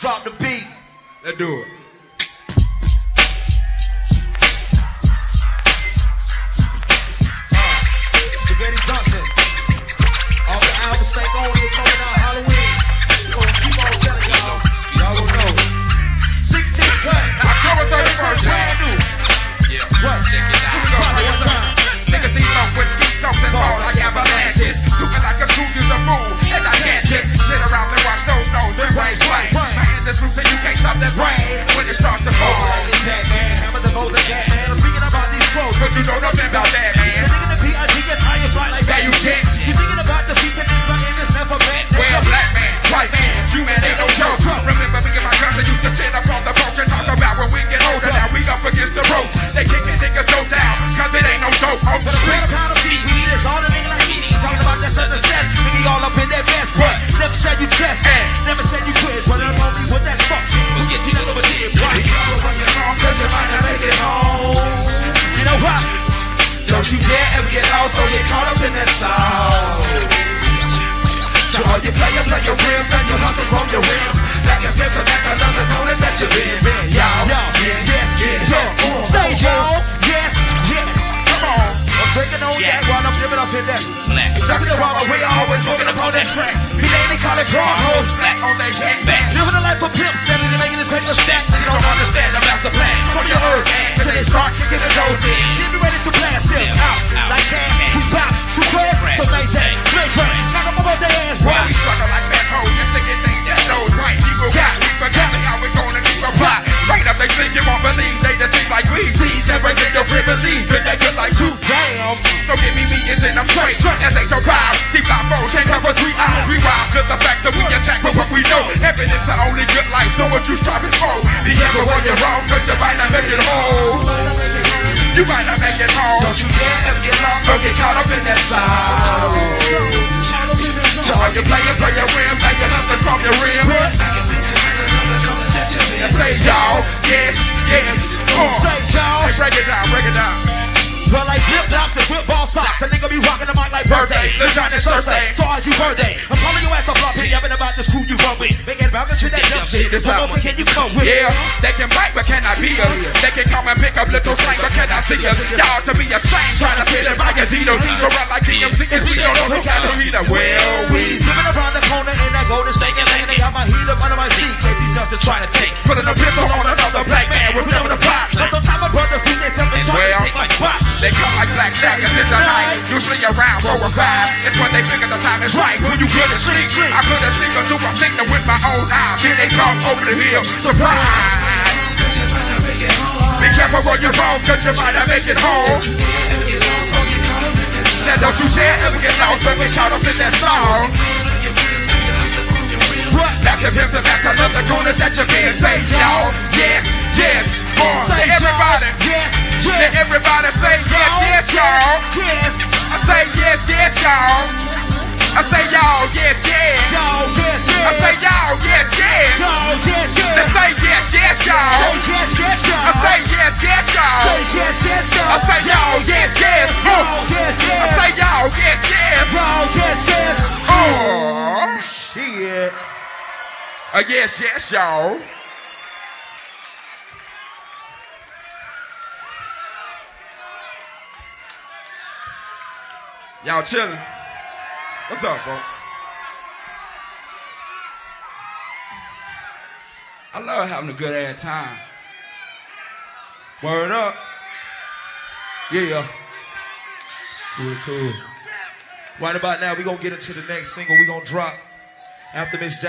Drop the beat. Let's do it. My hands is loose and you can't stop that rain when it starts to fall. Man, hammer the cat man. I'm speaking about these clothes. But you know nothing about that, man. You never did. Right. Cause you might not make it home. You know what? Don't you dare ever get lost or get caught up in that song. To all you play your rims and you hustle from your rims. Like a pimp, so that's another corner that you've been. Y'all, yes, yes, yes, uh, Say. Yes, yes. Come on. I'm drinking on that while I'm living up in that. Black. Talking about my way, always smoking up on that track. Me name they call it draw hoes. Black on that. Living a life of pimp, steadily making this paper stack. They start kicking in. Get me ready to blast them out like that. We pop to crash, so maintain. Straight train, knock 'em about their ass. Why we struggle like that hoe just to get things that knows right? People got, we forgot how we gonna keep a plot. Straight up, they think you won't believe, they just seem like we. Please never get your privilege, but they just like two. Damn. So give me meetings and I'm straight. As they survive, see block foes can't cover three. We wild, cause the fact that Heaven is the only good life, so what you striving for? Be careful when you're wrong, cause you might not make it home. You might not make it home. Don't you dare ever get lost or get caught up in that song. To all you players, play your rims, and you hustle from your rims. And say y'all, yes, yes, uh. Say, y'all. Hey, break it down, break it down. Well, like flip flops and football socks. A nigga be rocking the mic like birthday. Jon and Cersei. So are you birthday? I'm calling your ass a flop. Hey, yapping about this crew you run with. Making vouchers to that dumb shit. This album. what can you come with? Yeah, they can bite, but can I be us? They can come and pick up little slang, but can I see us? Y'all to be ashamed, trying to fit in my Adidas. So run like DMC, cause we don't know who got to read it. Well, we Slipping around the corner in that golden state and lane. They got my heat up under my seat. These just trying to take. putting a pistol on another black man never the plot. They come like black jackets in the night, usually around four or five. It's when they figure the time is right. When you couldn't sleep, I couldn't sleep until I'm them with my own eyes. Here they come over the hill, surprise. Be careful where you're wrong, cause you might not make it home. Now don't you dare ever get lost or get caught up in that song. What? That's the pimps and that's another corner that you can say, y'all. Yes, yes, uh, to everybody. Yes, yes, everybody say y'all. yes. I say yes, yes, y'all. I say y'all, yes, yes. Yo, yes, I say y'all, yes, yes. Yo, yes, They yes. say yes, yes, y'all. yes, yes, y'all. I say yes, yes, y'all. yes, yes, y'all. I say y'all, yes, yes. Yo, Uh. yes, I say y'all, yes, yes. Yo, yes, yes. Oh, Shit. uh, yes, yes, y'all. Y'all chilling? What's up, folks? I love having a good ass time. Word up. Yeah. Cool, cool. Right about now, we gonna get into the next single we gonna drop after Miss Jack.